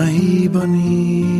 my bonny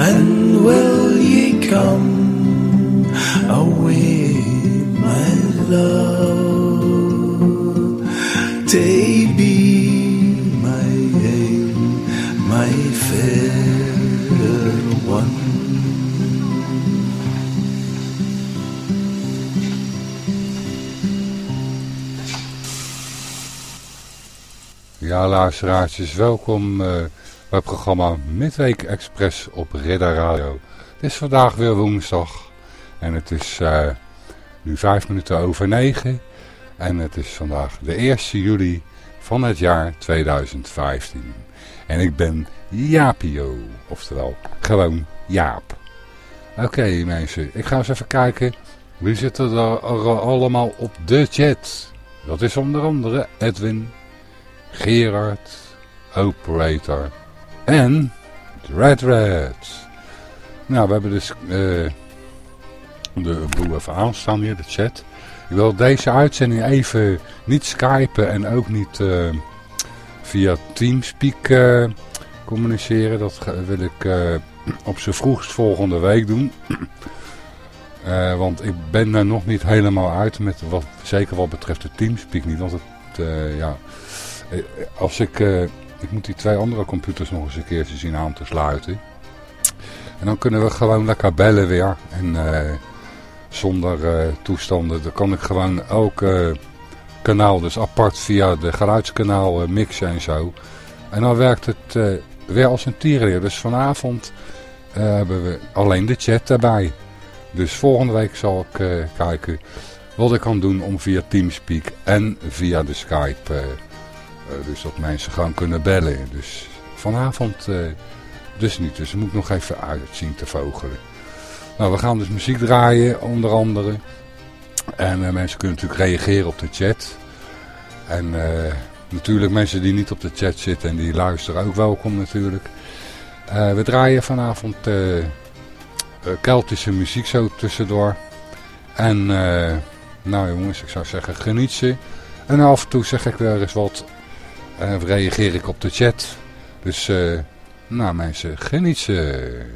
And will ye come away, my love? They be my aim, my fair one. Ja, luisteraartjes, welkom eh, het programma Midweek Express op Ridder Radio. Het is vandaag weer woensdag en het is eh, nu vijf minuten over negen. En het is vandaag de 1 juli van het jaar 2015. En ik ben Jaapio, oftewel gewoon Jaap. Oké mensen, ik ga eens even kijken wie zit er, er allemaal op de chat. Dat is onder andere Edwin, Gerard, Operator en Red Red. Nou, we hebben dus eh, de boel even aanstaan hier, de chat. Ik wil deze uitzending even niet skypen en ook niet eh, via Teamspeak eh, communiceren. Dat wil ik op z'n vroegst volgende week doen. Uh, want ik ben er nog niet helemaal uit, met wat, zeker wat betreft de Teamspeak niet. Want het, uh, ja, als ik, uh, ik moet die twee andere computers nog eens een keertje zien aan te sluiten. En dan kunnen we gewoon lekker bellen weer. En zonder toestanden, dan kan ik gewoon elk kanaal, dus apart via de geluidskanaal mixen en zo. En dan werkt het weer als een tierenleer. Dus vanavond hebben we alleen de chat erbij. Dus volgende week zal ik uh, kijken wat ik kan doen om via Teamspeak en via de Skype, uh, uh, dus dat mensen gaan kunnen bellen. Dus vanavond dus niet, dus moet ik nog even uitzien te vogelen. Nou, we gaan dus muziek draaien, onder andere. En mensen kunnen natuurlijk reageren op de chat. En natuurlijk mensen die niet op de chat zitten en die luisteren ook welkom natuurlijk. we draaien vanavond Keltische muziek zo tussendoor. En nou jongens, ik zou zeggen geniet ze. En af en toe zeg ik weer eens wat. En reageer ik op de chat. Dus uh, nou mensen, geniet ze.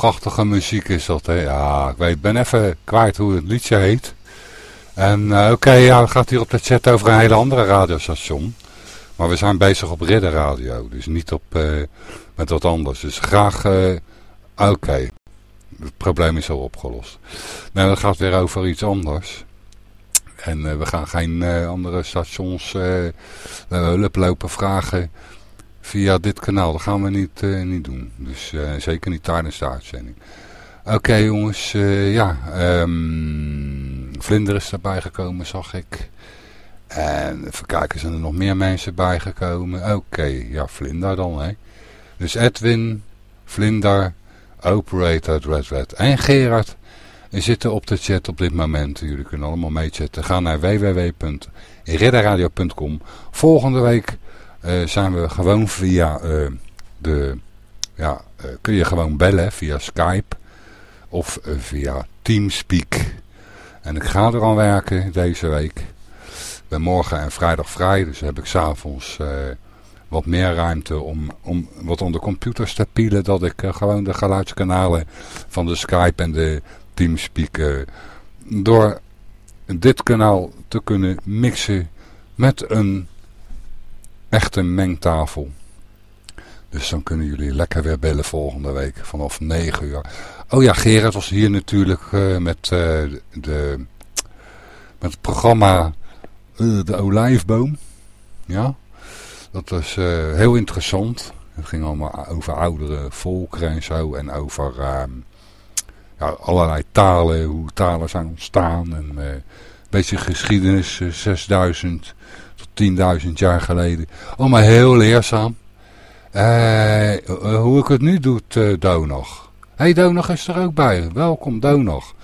Prachtige muziek is dat, hè. Ja, ik weet, ben even kwijt hoe het liedje heet. En uh, oké, ja, het gaat hier op de chat over een hele andere radiostation. Maar we zijn bezig op Ridder Radio, dus niet op, uh, met wat anders. Dus graag, uh, oké, het probleem is al opgelost. Nou, dat gaat weer over iets anders. En we gaan geen andere stations hulp lopen vragen via dit kanaal. Dat gaan we niet, niet doen. Dus zeker niet tijdens de uitzending. Oké jongens, ja. Um, Vlinder is erbij gekomen, zag ik. En even kijken, zijn er nog meer mensen bijgekomen? Oké, ja, Vlinder dan, hè. Dus Edwin, Vlinder, Operator, Red Red en Gerard zitten op de chat op dit moment. Jullie kunnen allemaal meechatten. Ga naar www.redderadio.com. Volgende week zijn we gewoon via uh, de... Ja, uh, kun je gewoon bellen via Skype of via Teamspeak. En ik ga er aan werken deze week. Ben morgen en vrijdag vrij, dus heb ik s'avonds wat meer ruimte om, om wat onder computers te pielen. Dat ik gewoon de geluidskanalen van de Skype en de Teamspeak door dit kanaal te kunnen mixen met een echte mengtafel. Dus dan kunnen jullie lekker weer bellen volgende week vanaf 9 uur. Oh ja, Gerard was hier natuurlijk uh, met, uh, de, met het programma uh, De Olijfboom. Ja, dat was heel interessant. Het ging allemaal over oudere volkeren en zo. En over ehm, ja, allerlei talen, hoe talen zijn ontstaan. En een beetje geschiedenis, 6000 tot 10.000 jaar geleden. Allemaal heel leerzaam. Uh, hoe ik het nu doe, uh, Donag. hey, Donag is er ook bij. Welkom, Donag.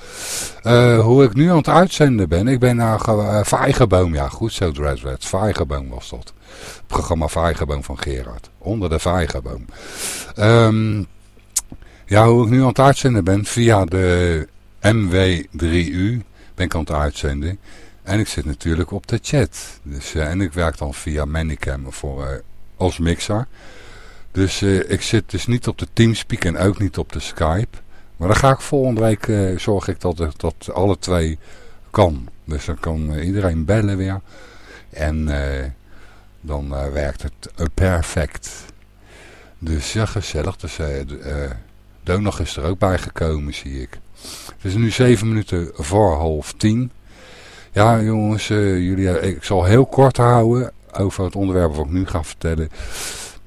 Uh, hoe ik nu aan het uitzenden ben. Ik ben naar uh, Vijgenboom. Ja, goed zo, Dreadred. Vijgenboom was dat. Het programma Vijgenboom van Gerard. Onder de Vijgenboom. Um, ja, hoe ik nu aan het uitzenden ben. Via de MW3U ben ik aan het uitzenden. En ik zit natuurlijk op de chat. Dus, en ik werk dan via Manicam voor, als mixer. Dus uh, ik zit dus niet op de Teamspeak en ook niet op de Skype. Maar dan ga ik volgende week, zorg ik dat, dat alle twee kan. Dus dan kan iedereen bellen weer. En dan werkt het perfect. Dus ja, gezellig. Dus Donag is er ook bij gekomen, zie ik. Het is nu zeven minuten voor half tien. Ja, jongens, jullie, ik zal heel kort houden over het onderwerp wat ik nu ga vertellen.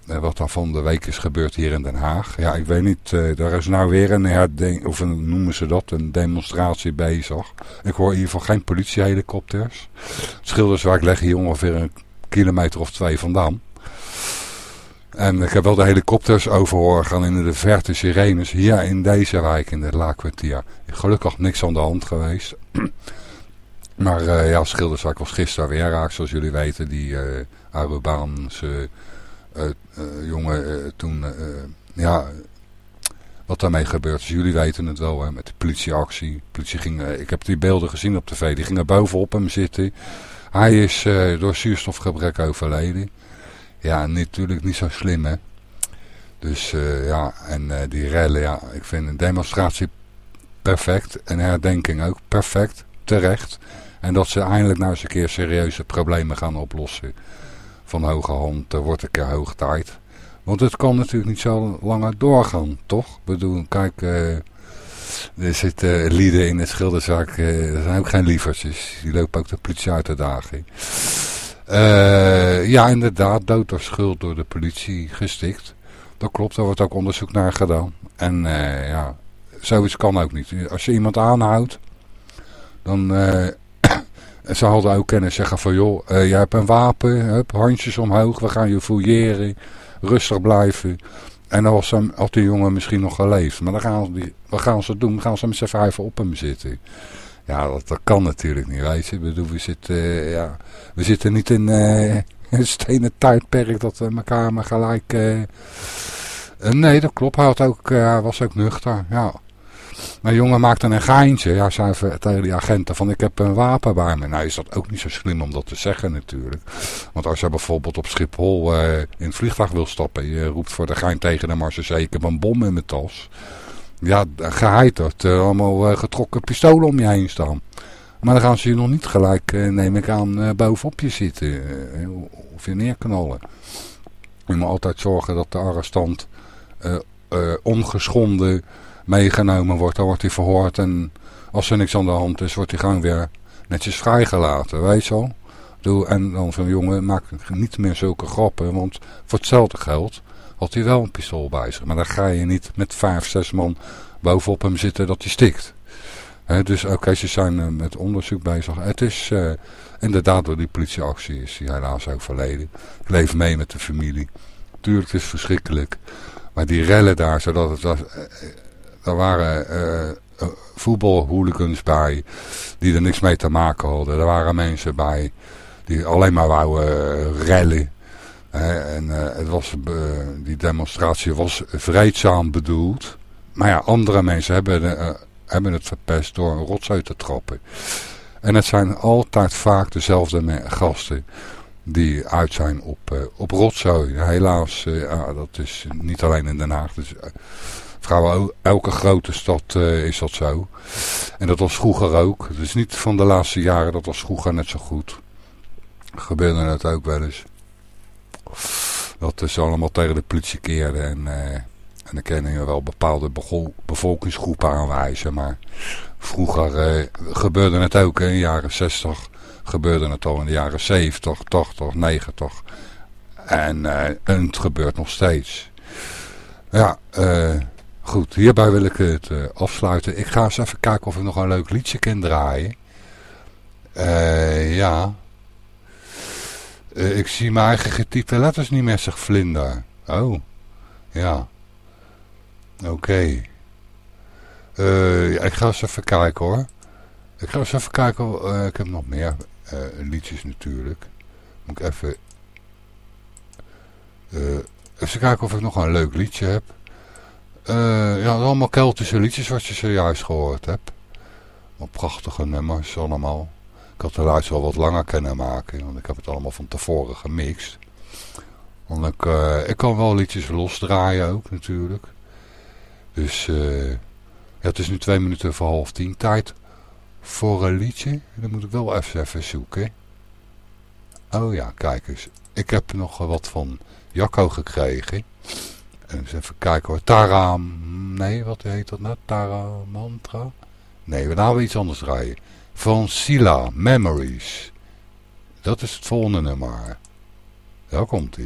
Eh, wat er van de week is gebeurd hier in Den Haag. Ja, ik weet niet, uh, daar is nou weer een herdenk, of een, noemen ze dat, een demonstratie bezig. Ik hoor geval geen politiehelikopters. Schilderswijk leg hier ongeveer een kilometer of twee vandaan. En ik heb wel de helikopters over gaan in de verte sirenes. Hier in deze wijk, in de Laakkwartier. Gelukkig niks aan de hand geweest. Maar uh, ja, Schilderswijk was gisteren weer raak, zoals jullie weten. Die uh, Arubaanse uh, jongen toen, ja, wat daarmee gebeurt. Dus jullie weten het wel, hè, met de politieactie. Politie ging, ik heb die beelden gezien op tv, die gingen bovenop hem zitten. Hij is door zuurstofgebrek overleden. Ja, natuurlijk niet zo slim, hè. Dus ja, en die rellen, ja, ik vind een demonstratie perfect. En herdenking ook perfect, terecht. En dat ze eindelijk nou eens een keer serieuze problemen gaan oplossen van hoge hand, wordt een keer hoog tijd. Want het kan natuurlijk niet zo langer doorgaan, toch? Ik bedoel, kijk, uh, er zitten lieden in het schilderzaak, uh, er zijn ook geen lievertjes. Die lopen ook de politie uit de. Uh, ja, inderdaad, dood of schuld door de politie gestikt. Dat klopt, daar wordt ook onderzoek naar gedaan. En ja, zoiets kan ook niet. Als je iemand aanhoudt, dan en ze hadden ook kunnen zeggen van joh, uh, jij hebt een wapen, hup, handjes omhoog, we gaan je fouilleren, rustig blijven. En dan was hem, had die jongen misschien nog geleefd. Maar dan gaan ze, wat gaan ze doen? gaan ze met z'n vijven op hem zitten. Ja, dat, dat kan natuurlijk niet, weet je. Ik bedoel, we zitten, uh, ja, we zitten niet in uh, een stenen tijdperk dat we elkaar maar gelijk... nee, dat klopt. Hij, had ook, hij was ook nuchter, ja. Mijn jongen maakte een geintje. Ja, zei tegen die agenten van ik heb een wapen bij me. Nou is dat ook niet zo slim om dat te zeggen natuurlijk. Want als je bijvoorbeeld op Schiphol uh, in het vliegtuig wil stappen. Je roept voor de gein tegen de marge ik heb een bom in mijn tas. Ja, geheiterd. Uh, allemaal uh, getrokken pistolen om je heen staan. Maar dan gaan ze je nog niet gelijk, neem ik aan, bovenop je zitten. of je neerknallen. Je moet altijd zorgen dat de arrestant ongeschonden meegenomen wordt. Dan wordt hij verhoord en als er niks aan de hand is, wordt hij gewoon weer netjes vrijgelaten. Weet je wel? Doe, en dan zo'n jongen maakt niet meer zulke grappen, want voor hetzelfde geld had hij wel een pistool bij zich. Maar dan ga je niet met vijf, zes man bovenop hem zitten dat hij stikt. dus oké, ze zijn uh, met onderzoek bezig. Het is uh, inderdaad door die politieactie is hij helaas overleden. Ik leef mee met de familie. Tuurlijk, het is verschrikkelijk. Maar die rellen daar, zodat het. Uh, er waren voetbalhooligans bij die er niks mee te maken hadden. Er waren mensen bij die alleen maar wouden rellen. en het was, die demonstratie was vreedzaam bedoeld. Maar ja, andere mensen hebben, hebben het verpest door een rotzooi te trappen. En het zijn altijd vaak dezelfde gasten die uit zijn op, uh, op rotzooi. Helaas, uh, dat is niet alleen in Den Haag. Dus, vrouwen, elke grote stad is dat zo. En dat was vroeger ook. Het is niet van de laatste jaren, dat was vroeger net zo goed. Gebeurde het ook wel eens. Dat ze allemaal tegen de politie keerden en en dan kunnen je wel bepaalde bevolkingsgroepen aanwijzen. Maar vroeger eh, gebeurde het ook in de jaren 60. Gebeurde het al in de jaren 70, 80, 90. En, en het gebeurt nog steeds. Ja, uh, goed. Hierbij wil ik het uh, afsluiten. Ik ga eens even kijken of ik nog een leuk liedje kan draaien. ja. ik zie mijn eigen getypte letters niet meer, zeg vlinder. Oh, ja. Oké. Ik ga eens even kijken hoor. Ik ga eens even kijken. Ik heb nog meer liedjes natuurlijk. Moet ik even... even kijken of ik nog een leuk liedje heb. Ja, allemaal Keltische liedjes wat je zojuist gehoord hebt. Wat prachtige nummers allemaal. Ik had de lijst wel wat langer kunnen maken. Want ik heb het allemaal van tevoren gemixt. Want ik, ik kan wel liedjes losdraaien ook natuurlijk. Dus ja, het is nu twee minuten voor half tien. Tijd voor een liedje. Dan moet ik wel even, even zoeken. Oh ja, kijk eens. Ik heb nog wat van Jacco gekregen. En eens even kijken hoor. Tara... Nee, wat heet dat nou? Tara Mantra? Nee, we gaan we iets anders draaien. Van Sila, Memories. Dat is het volgende nummer. Daar komt.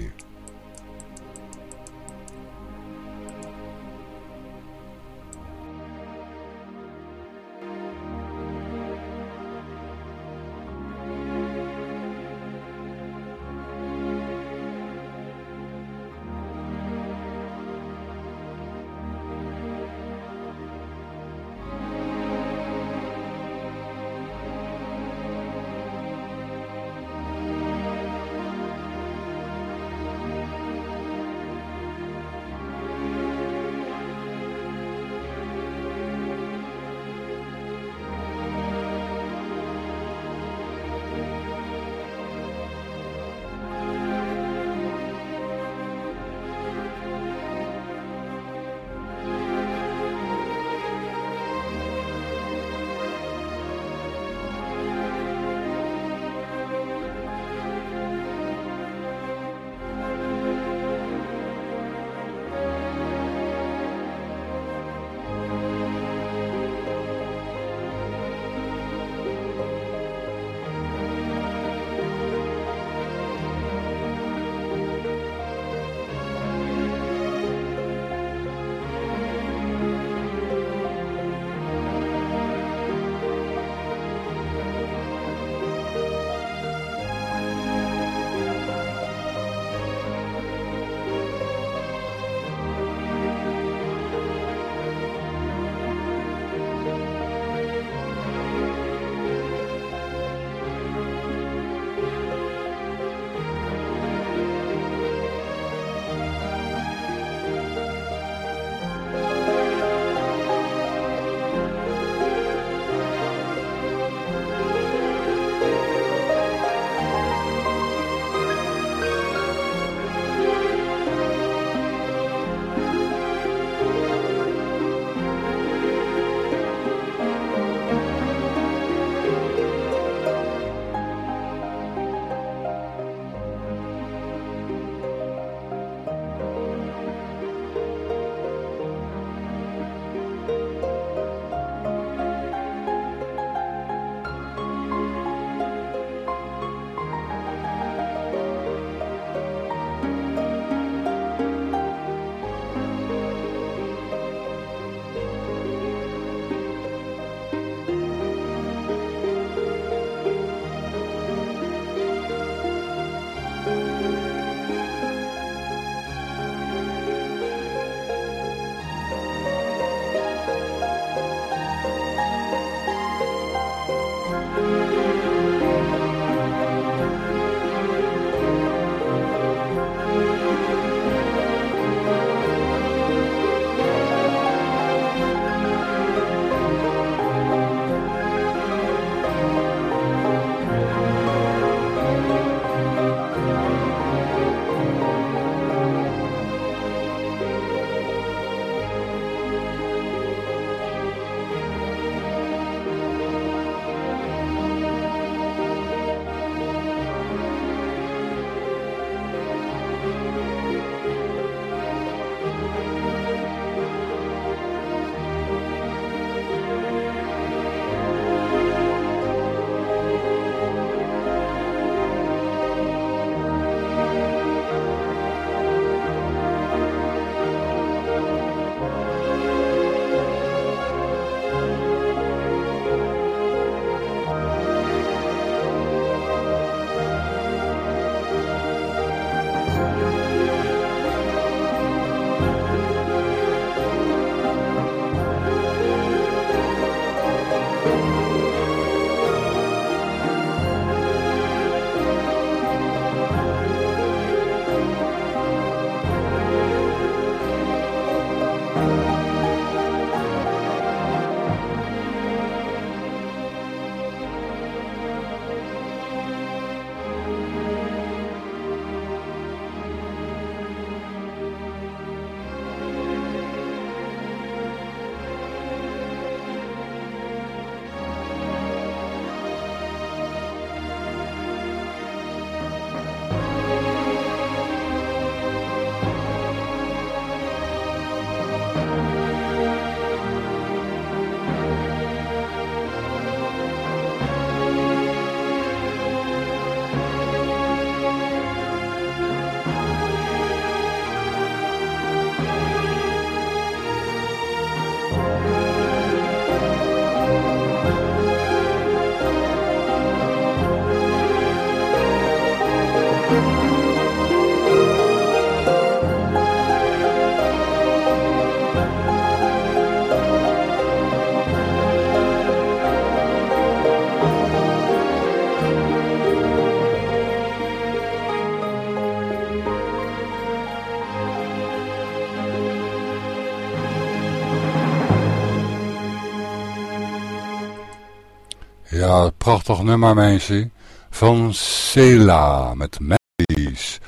Prachtig nummer mensen. Van Sela met Meis.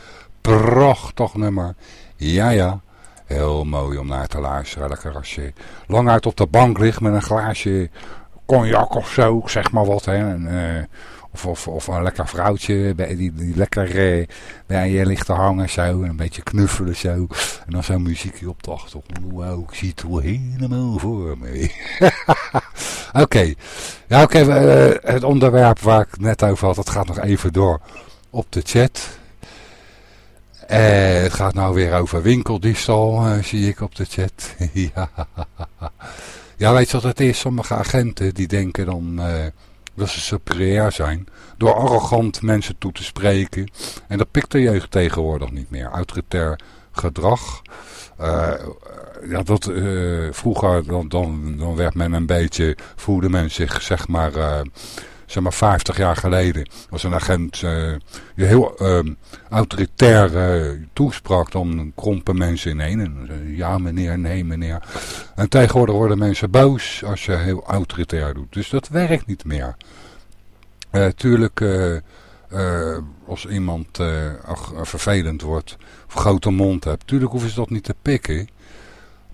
Prachtig nummer. Ja, ja. Heel mooi om naar te luisteren. Lekker als je lang uit op de bank ligt met een glaasje cognac of zo, zeg maar wat. Hè. En, uh, of, een lekker vrouwtje die, die lekker uh, bij je ligt te hangen zo. En een beetje knuffelen zo. En dan zo'n muziekje op de achtergrond. Wow, ik zie het wel helemaal voor me. Oké. Ja, oké. Uh, het onderwerp waar ik net over had, dat gaat nog even door op de chat. Uh, het gaat nou weer over winkeldiefstal, uh, zie ik op de chat. ja. ja, weet je wat het is? Sommige agenten die denken dan dat ze superieur zijn. Door arrogant mensen toe te spreken. En dat pikt de jeugd tegenwoordig niet meer. Autoritair gedrag. ja, dat, vroeger dan, dan, dan werd men een beetje, voelde men zich zeg maar zeg maar 50 jaar geleden, als een agent uh, heel uh, autoritair uh, toesprak, dan krompen mensen ineen. En ja meneer, nee meneer. En tegenwoordig worden mensen boos als je heel autoritair doet. Dus dat werkt niet meer. Uh, tuurlijk, als iemand vervelend wordt, of grote mond hebt, tuurlijk hoeven ze dat niet te pikken.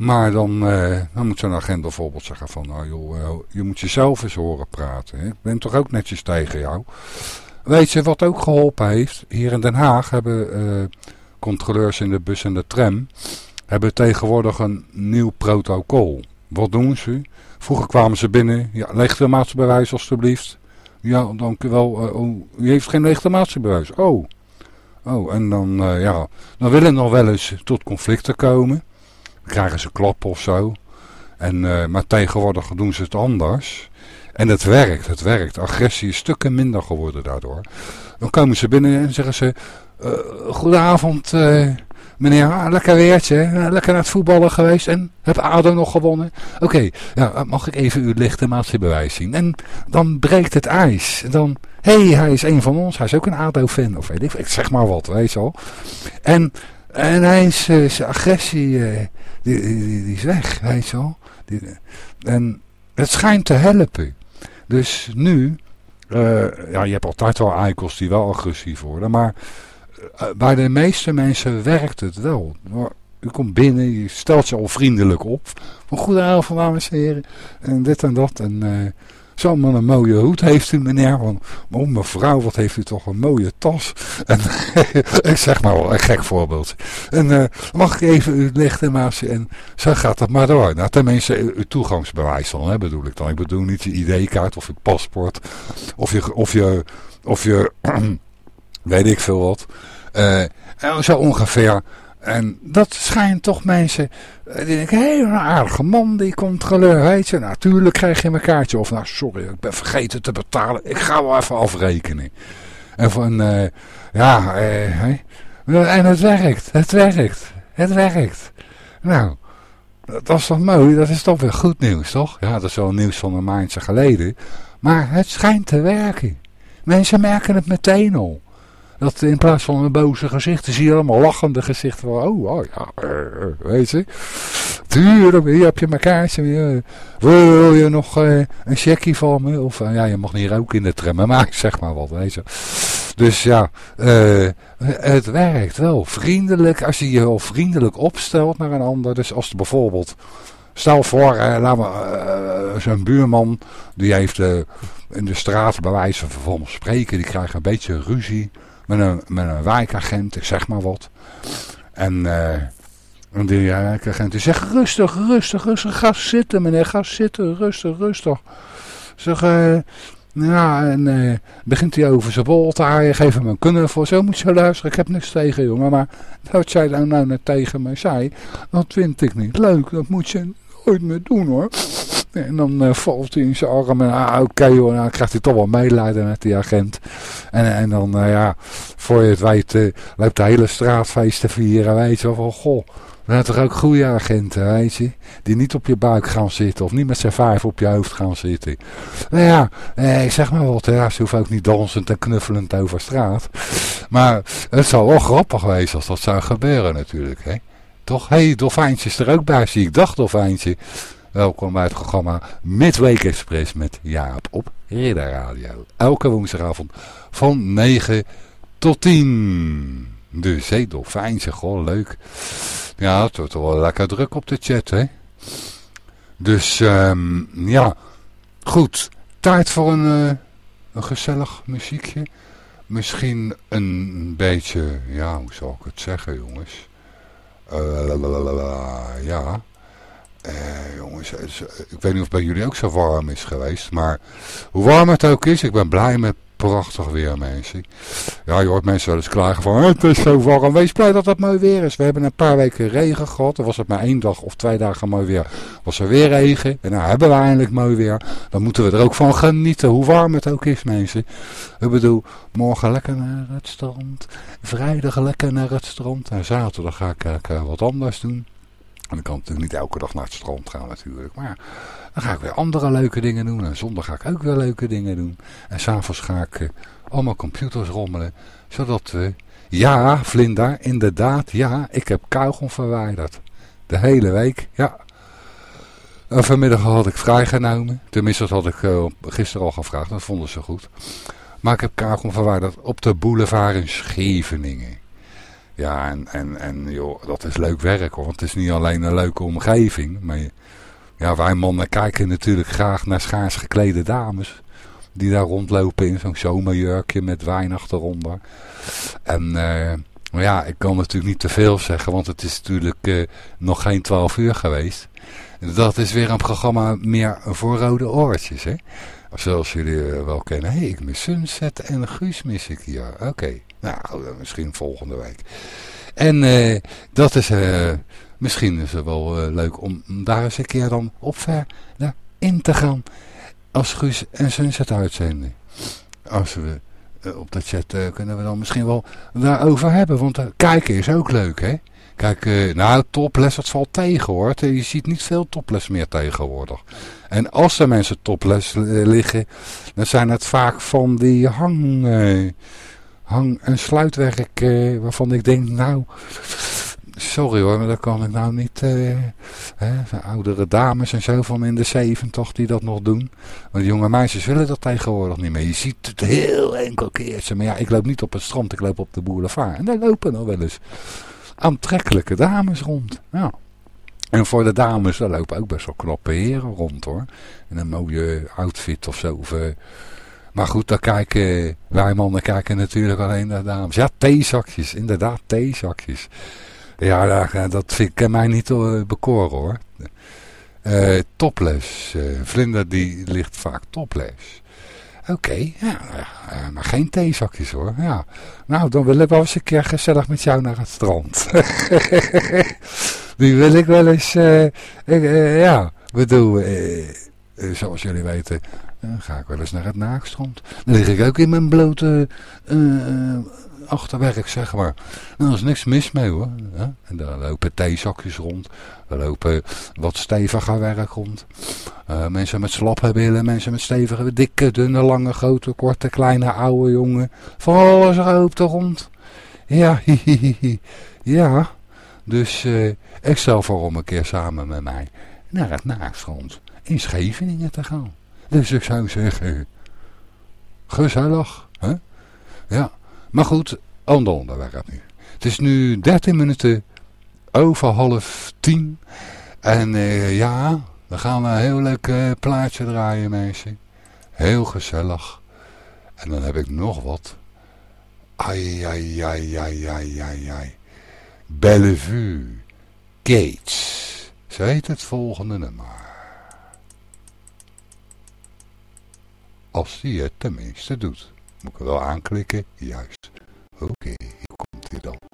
Maar dan, eh, dan moet zo'n agent bijvoorbeeld zeggen van, nou joh, eh, je moet jezelf eens horen praten. Hè? Ik ben toch ook netjes tegen jou. Weet je wat ook geholpen heeft? Hier in Den Haag hebben uh, controleurs in de bus en de tram hebben tegenwoordig een nieuw protocol. Wat doen ze? Vroeger kwamen ze binnen, ja, legitimatiebewijs alstublieft. Ja, dank u wel. Oh, u heeft geen legitimatiebewijs. Oh. Oh, en dan, ja, dan willen nog wel eens tot conflicten komen krijgen ze klap of zo. En, uh, maar tegenwoordig doen ze het anders. En het werkt, het werkt. Agressie is stukken minder geworden daardoor. Dan komen ze binnen en zeggen ze... Uh, goedenavond uh, meneer, ah, lekker weertje. Lekker naar het voetballen geweest en heb ADO nog gewonnen. Oké, ja, mag ik even uw legitimatiebewijs zien? En dan breekt het ijs. Dan, hé, hey, hij is een van ons. Hij is ook een ADO-fan. Of weet ik, ik zeg maar wat, weet je al. En, en hij is zijn agressie die, die, die is weg, weet je wel. En het schijnt te helpen. Dus nu, uh, ja, je hebt altijd wel eikels die wel agressief worden, maar bij de meeste mensen werkt het wel. U komt binnen, je stelt je al vriendelijk op. Van goedenavond dames en heren. En dit en dat. En Zo'n een mooie hoed heeft u meneer. Want, oh mevrouw, wat heeft u toch een mooie tas. En ik zeg maar wel een gek voorbeeld. En uh, mag ik even uw legitimatie en zo gaat het maar door. Nou tenminste uw toegangsbewijs dan bedoel ik dan. Ik bedoel niet je ID-kaart of je paspoort. Of je, of je, of je weet ik veel wat. Uh, zo ongeveer en dat schijnt toch mensen, eh, die denken, hé, een aardige man, die controleur, weet je. Natuurlijk krijg je mijn kaartje. Of, nou, sorry, ik ben vergeten te betalen. Ik ga wel even afrekenen. En van, uh, ja, uh, en het werkt, het werkt, het werkt. Nou, dat is toch mooi, dat is toch weer goed nieuws, toch? Ja, dat is wel nieuws van een maandje geleden. Maar het schijnt te werken. Mensen merken het meteen al. Dat in plaats van een boze gezicht, zie je allemaal lachende gezichten van, oh, oh ja, uh, weet je. Tuurlijk, hier heb je mijn kaartje. Uh, wil je nog uh, een checkie van me? Of ja, je mag niet roken in de tram, maar zeg maar wat, weet je. Dus ja, het werkt wel. Vriendelijk, als je je wel vriendelijk opstelt naar een ander. Dus als bijvoorbeeld, stel voor, laat me, zo'n buurman, die heeft in de straat bij wijze van spreken, die krijgt een beetje ruzie met een, met een wijkagent, zeg maar wat. En, en die wijkagent die zegt, rustig, rustig, rustig, ga zitten meneer, ga zitten, rustig, rustig. Zeg, uh, ja, en uh, begint hij over zijn bol te haaien, geef hem een kunnen voor, zo moet je luisteren, ik heb niks tegen jongen, maar wat jij nou, nou net tegen mij zei, dat vind ik niet leuk, dat moet je nooit doen hoor. En dan uh, valt hij in zijn arm en ah, oké hoor, dan krijgt hij toch wel medelijden met die agent. En, en dan, uh, ja, voor je het weet, uh, loopt de hele straat te vieren, weet je wel, van goh. We hebben toch ook goede agenten, weet je. Die niet op je buik gaan zitten. Of niet met zijn vijf op je hoofd gaan zitten. Nou ja, eh, zeg maar wat. Ja, ze hoeven ook niet dansend en knuffelend over straat. Maar het zou wel grappig wezen als dat zou gebeuren natuurlijk. Hè? Toch? Hé, hey, dolfijntje is er ook bij. Zie ik. Dag dolfijntje. Welkom bij het programma Midweek Express met Jaap op Ridder Radio. Elke woensdagavond van 9 tot 10. De zeedelfijn zeg hoor, leuk. Ja, het wordt wel lekker druk op de chat hè. Dus um, ja, goed. Tijd voor een, uh, een gezellig muziekje. Misschien een beetje, ja, hoe zal ik het zeggen jongens. Uh, ja, uh, jongens, ik weet niet of het bij jullie ook zo warm is geweest. Maar hoe warm het ook is, ik ben blij met prachtig weer mensen. Ja, je hoort mensen wel eens klagen van het is zo warm. Wees blij dat het mooi weer is. We hebben een paar weken regen gehad. Dan was het maar één dag of twee dagen mooi weer. Was er weer regen. En nou hebben we eindelijk mooi weer. Dan moeten we er ook van genieten. Hoe warm het ook is mensen. Ik bedoel, morgen lekker naar het strand. Vrijdag lekker naar het strand. En zaterdag ga ik uh, wat anders doen. En ik kan natuurlijk niet elke dag naar het strand gaan natuurlijk. Maar dan ga ik weer andere leuke dingen doen. En zondag ga ik ook weer leuke dingen doen. En s'avonds ga ik uh, allemaal computers rommelen. Zodat we... Ja, Vlinda, inderdaad. Ja, ik heb kauwgom verwijderd. De hele week, ja. En vanmiddag had ik vrijgenomen. Tenminste, dat had ik uh, gisteren al gevraagd. Dat vonden ze goed. Maar ik heb kauwgom verwijderd op de boulevard in Scheveningen. Ja, en, en, en joh, dat is leuk werk hoor. Want het is niet alleen een leuke omgeving. Maar ja, wij mannen kijken natuurlijk graag naar schaars geklede dames. Die daar rondlopen in zo'n zomerjurkje met weinig eronder. En maar ja, ik kan natuurlijk niet te veel zeggen. Want het is natuurlijk uh, nog geen twaalf uur geweest. Dat is weer een programma meer voor rode oortjes. Hè? Zoals jullie wel kennen. Hé, hey, ik mis Sunset en Guus mis ik hier. Oké. Nou, misschien volgende week. En uh, dat is uh, misschien is het wel uh, leuk om daar eens een keer dan op ver in te gaan. Als Guus en Sunset uitzenden. Als we op de chat kunnen we dan misschien wel daarover hebben. Want kijken is ook leuk, hè? Kijk, nou, topless, dat valt tegen, hoor. Je ziet niet veel topless meer tegenwoordig. En als er mensen topless liggen, dan zijn het vaak van die hang hang- en sluitwerk uh, waarvan ik denk, nou, sorry hoor, maar dat kan ik nou niet, uh, hè, oudere dames en zo van in de zeventig die dat nog doen. Want jonge meisjes willen dat tegenwoordig niet meer. Je ziet het heel enkel keertje, maar ja, ik loop niet op het strand, ik loop op de boulevard. En daar lopen nog wel eens aantrekkelijke dames rond, ja. En voor de dames, daar lopen ook best wel knappe heren rond hoor. In een mooie outfit of zo. Uh, maar goed, dan kijken wij mannen kijken natuurlijk alleen naar dames. Ja, theezakjes, inderdaad, theezakjes. Ja, dat vind ik mij niet bekoren hoor. Uh, topless. Uh, Vlinder die ligt vaak topless. Oké, ja, uh, maar geen theezakjes hoor. Ja. Nou, dan wil ik wel eens een keer gezellig met jou naar het strand. die wil ik wel eens, ja, bedoel, zoals jullie weten, dan ga ik wel eens naar het naakstrand. Dan lig ik ook in mijn blote uh, achterwerk, zeg maar. Nou, er is niks mis mee hoor. En daar lopen theezakjes rond. Er lopen wat steviger werk rond. Mensen met slappe billen, mensen met stevige, dikke, dunne, lange, grote, korte, kleine, oude jongen. Van alles loopt er rond. Ja, ja. Dus ik stel voor om een keer samen met mij naar het naakstrand in Scheveningen te gaan. Dus ik zou zeggen, gezellig. Hè? Ja, maar goed, ander onderwerp nu. Het is nu 13 minuten over half tien. En uh, ja, we gaan een heel leuk uh, plaatje draaien mensen. Heel gezellig. En dan heb ik nog wat. Ai, ai, ai, ai, ai, ai, ai. Bellevue. Gates. Zo heet het volgende nummer. Als hij het tenminste doet. Moet ik er wel aanklikken? Juist. Oké, okay, hier komt hij dan.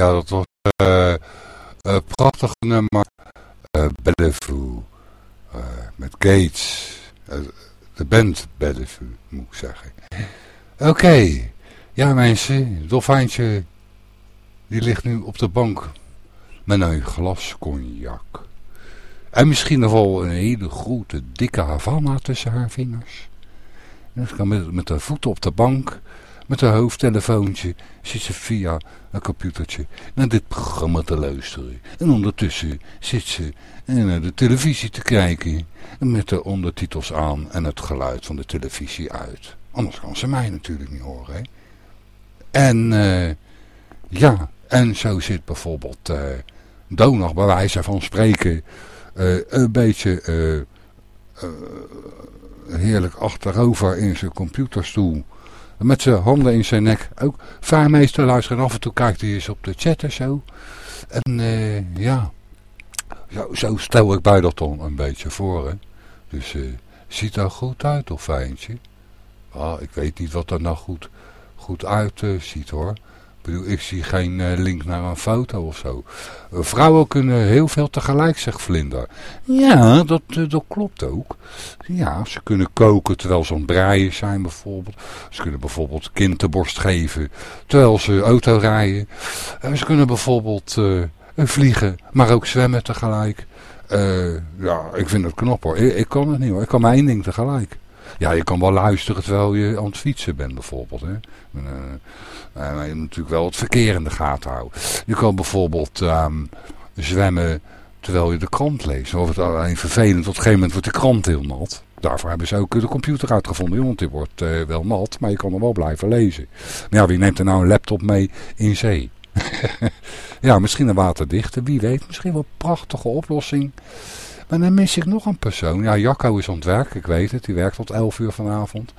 Ja, dat was een prachtig nummer. Uh, Bellevue. Met Gates. de band Bellevue, moet ik zeggen. Oké. Ja mensen, dolfijntje die ligt nu op de bank met een glas cognac. En misschien nog wel een hele grote, dikke Havana tussen haar vingers. En ze kan met, met haar voeten op de bank, met haar hoofdtelefoontje, zit ze via een computertje naar dit programma te luisteren. En ondertussen zit ze naar de televisie te kijken, met de ondertitels aan en het geluid van de televisie uit. Anders kan ze mij natuurlijk niet horen. Hè? En uh, ja, en zo zit bijvoorbeeld uh, bij wijze van spreken uh, een beetje heerlijk achterover in zijn computerstoel. Met zijn handen in zijn nek. Ook vaarmeester luisteren. Af en toe kijkt hij eens op de chat en zo. En ja, zo, zo, stel ik bij dat een beetje voor. Hè. Dus ziet er goed uit of fijntje? Ah, ik weet niet wat er nou goed, goed uit ziet hoor. Ik bedoel, ik zie geen uh, link naar een foto of zo. Uh, vrouwen kunnen heel veel tegelijk, zegt Vlinder. Ja, dat, uh, dat klopt ook. Ja, ze kunnen koken terwijl ze aan het breien zijn bijvoorbeeld. Ze kunnen bijvoorbeeld kind de borst geven terwijl ze auto rijden. ze kunnen bijvoorbeeld vliegen, maar ook zwemmen tegelijk. ja, ik vind het knap hoor. Ik, ik, kan het niet hoor. Ik kan maar één ding tegelijk. Ja, je kan wel luisteren terwijl je aan het fietsen bent bijvoorbeeld. Hè. Uh, maar je moet natuurlijk wel het verkeer in de gaten houden. Je kan bijvoorbeeld um, zwemmen terwijl je de krant leest. Of het alleen vervelend, op een gegeven moment wordt de krant heel nat. Daarvoor hebben ze ook de computer uitgevonden. Want die wordt uh, wel nat, maar je kan er wel blijven lezen. Maar ja, wie neemt er nou een laptop mee in zee? ja, misschien een waterdichte, wie weet. Misschien wel een prachtige oplossing. Maar dan mis ik nog een persoon. Ja, Jacco is aan het werk, ik weet het. Die werkt tot 11 uur vanavond.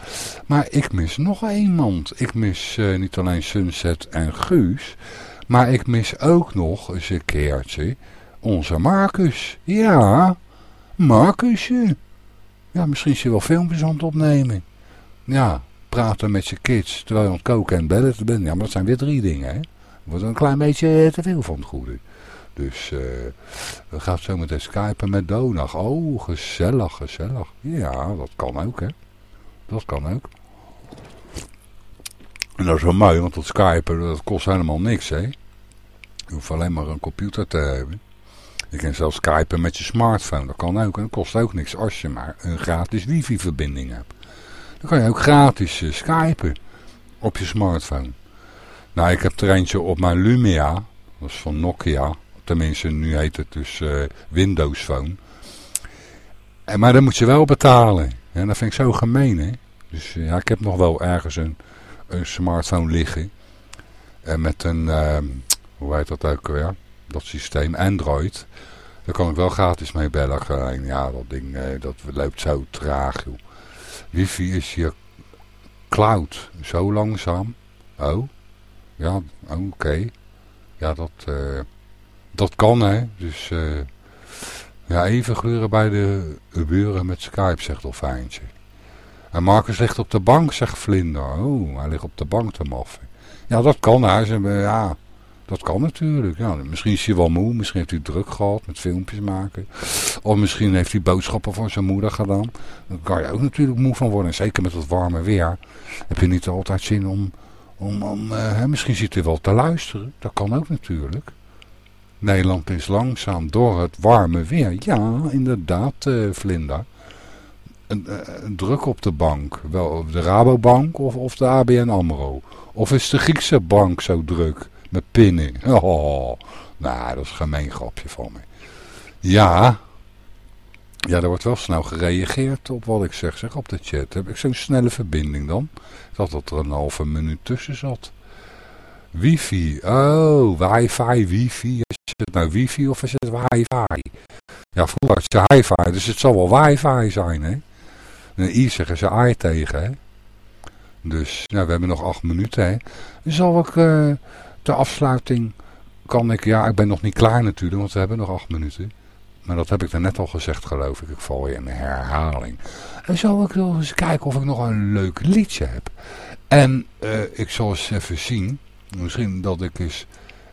Maar ik mis nog iemand. Ik mis uh, niet alleen Sunset en Guus. Maar ik mis ook nog eens een keertje onze Marcus. Ja, Marcusje. Ja, misschien is je wel filmpjes aan het opnemen. Ja, praten met je kids terwijl je aan het koken en bellen bent. Ja, maar dat zijn weer drie dingen, hè. Wordt een klein beetje te veel van het goede. Dus uh, we gaan zo meteen skypen met Donag. Oh, gezellig, gezellig. Ja, dat kan ook, hè. Dat kan ook. En dat is wel mooi, want dat skypen, dat kost helemaal niks, hè. Je hoeft alleen maar een computer te hebben. Je kan zelfs skypen met je smartphone. Dat kan ook. En dat kost ook niks als je maar een gratis wifi-verbinding hebt. Dan kan je ook gratis uh, skypen op je smartphone. Nou, ik heb er eentje op mijn Lumia. Dat is van Nokia. Tenminste, nu heet het dus uh, Windows Phone. En, maar dan moet je wel betalen. En dat vind ik zo gemeen, hè. Dus ja, ik heb nog wel ergens een, een smartphone liggen. En met een, uh, hoe heet dat ook weer? Dat systeem, Android. Daar kan ik wel gratis mee bellen. Ja, dat ding, uh, dat loopt zo traag, joh. Wifi is hier cloud. Zo langzaam. Oh. Ja, oké. Ja, dat... dat kan, hè. Dus uh, ja, even gluren bij de buren met Skype, zegt Dolfijntje. En Marcus ligt op de bank, zegt Vlinder. Oh, hij ligt op de bank te maffen. Ja, dat kan, hè. Ja, dat kan natuurlijk. Ja, misschien is hij wel moe, misschien heeft hij druk gehad met filmpjes maken. Of misschien heeft hij boodschappen voor zijn moeder gedaan. Daar kan je ook natuurlijk moe van worden. Zeker met het warme weer. Heb je niet altijd zin om, om, om uh, misschien zit hij wel te luisteren. Dat kan ook natuurlijk. Nederland is langzaam door het warme weer. Ja, inderdaad, uh, Vlinda. Een, uh, een, druk op de bank. Wel de Rabobank of, of de ABN AMRO. Of is de Griekse bank zo druk? Met pinnen. Oh, nou, dat is een gemeen grapje van me. Ja. Ja, er wordt wel snel gereageerd op wat ik zeg. Zeg op de chat. Heb ik zo'n snelle verbinding dan? Dat er een halve minuut tussen zat. Wifi. Oh, wifi, wifi. Is het nou wifi of is het wifi? Ja, vroeger had je hi-fi, dus het zal wel wifi zijn, hè? En i zeggen ze i tegen, hè? Dus, nou, we hebben nog acht minuten, hè? Zal ik, uh, de afsluiting, kan ik, ja, ik ben nog niet klaar natuurlijk, want we hebben nog acht minuten. Maar dat heb ik net al gezegd, geloof ik. Ik val je in een herhaling. En zal ik nog eens kijken of ik nog een leuk liedje heb. En uh, ik zal eens even zien, misschien dat ik eens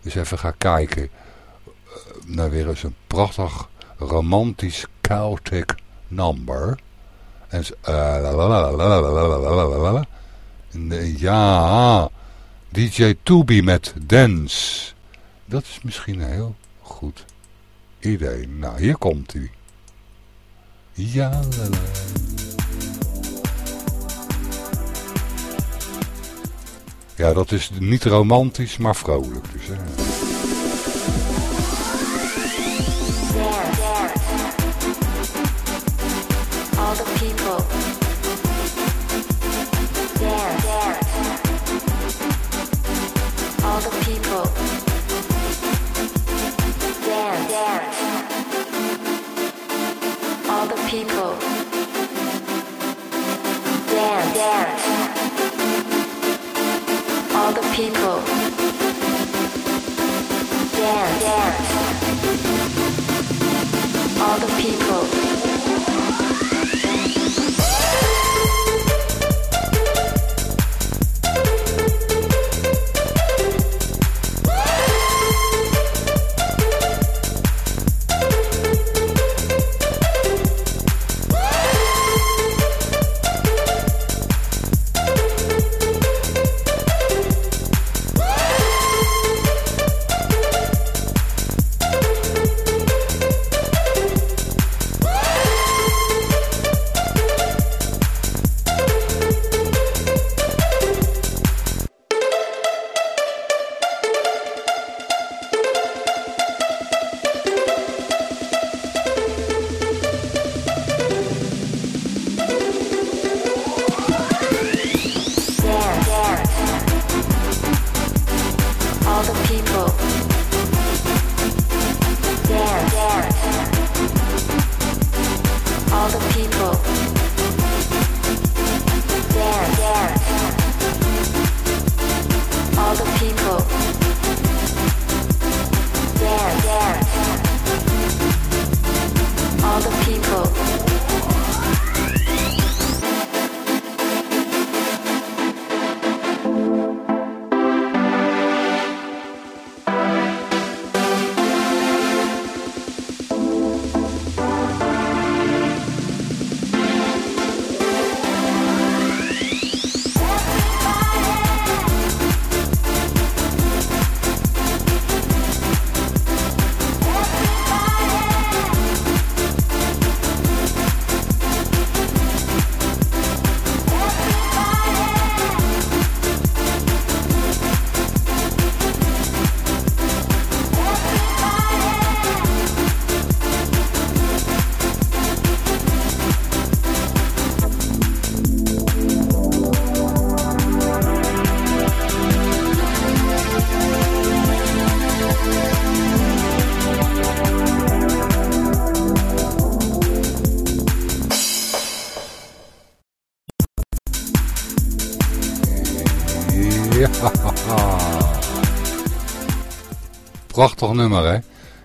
eens even ga kijken uh, naar weer eens een prachtig romantisch Celtic number. En uh, ja, DJ Tubi met Dance. Dat is misschien een heel goed idee. Nou, hier komt hij. Ja, la, la. Ja, dat is niet romantisch, maar vrolijk. Dus, hè. People. Dance, dance. People. Dance, dance. All the people.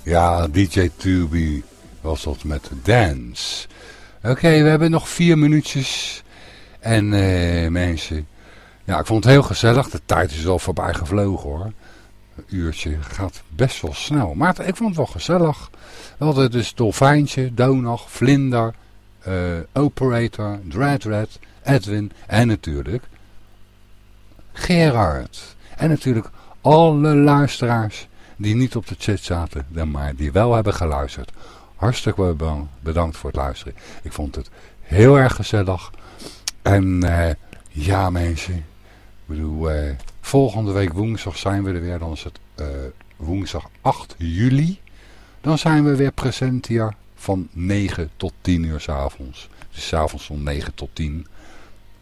Ja, DJ Tubi was dat met Dance. Oké, we hebben nog vier minuutjes. En eh, mensen, ja, ik vond het heel gezellig. De tijd is al voorbij gevlogen, hoor. Een uurtje gaat best wel snel. Maar ik vond het wel gezellig. We hadden dus Dolfijntje, Donag, Vlinder, eh, Operator, Dreadred, Edwin en natuurlijk Gerard. En natuurlijk alle luisteraars die niet op de chat zaten, maar die wel hebben geluisterd. Hartstikke beda- bedankt voor het luisteren. Ik vond het heel erg gezellig. En eh, ja mensen, ik bedoel, eh, volgende week woensdag zijn we er weer. Dan is het eh, woensdag 8 juli. Dan zijn we weer present hier van 9 tot 10 uur s avonds. Dus s avonds van 9 tot 10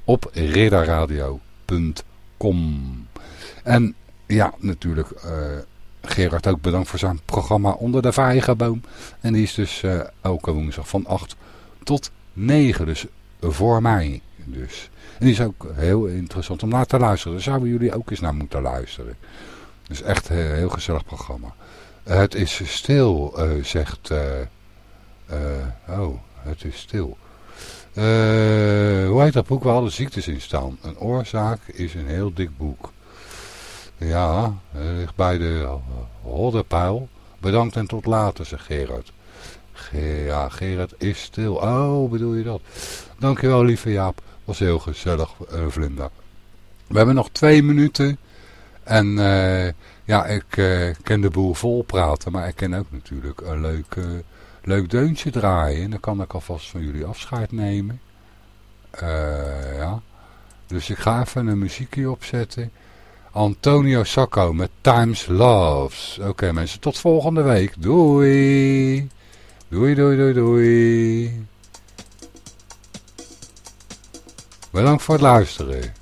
op ridderradio.com. En ja, natuurlijk Gerard ook bedankt voor zijn programma Onder de Vijgenboom. En die is dus eh, elke woensdag van 8 tot 9. Dus voor mij. Dus. En die is ook heel interessant om naar te luisteren. Daar zouden jullie ook eens naar moeten luisteren. Dus echt een heel gezellig programma. het is stil, eh, zegt... eh, eh, oh, het is stil. Eh, hoe heet dat boek waar alle ziektes in staan? Een oorzaak is een heel dik boek. Ja, ligt bij de Hodderpuil. Bedankt en tot later, zegt Gerard. Ge ja, Gerard is stil. Oh, bedoel je dat? Dankjewel, lieve Jaap. Was heel gezellig, uh, Vlinda. We hebben nog twee minuten. En uh, ja, ik ken de boel vol praten. Maar ik ken ook natuurlijk een leuk, leuk deuntje draaien. En dan kan ik alvast van jullie afscheid nemen. ja. Dus ik ga even een muziekje opzetten. Antonio Sacco met Times Loves. Oké mensen, tot volgende week. Doei. Doei, doei, doei, doei. Bedankt voor het luisteren.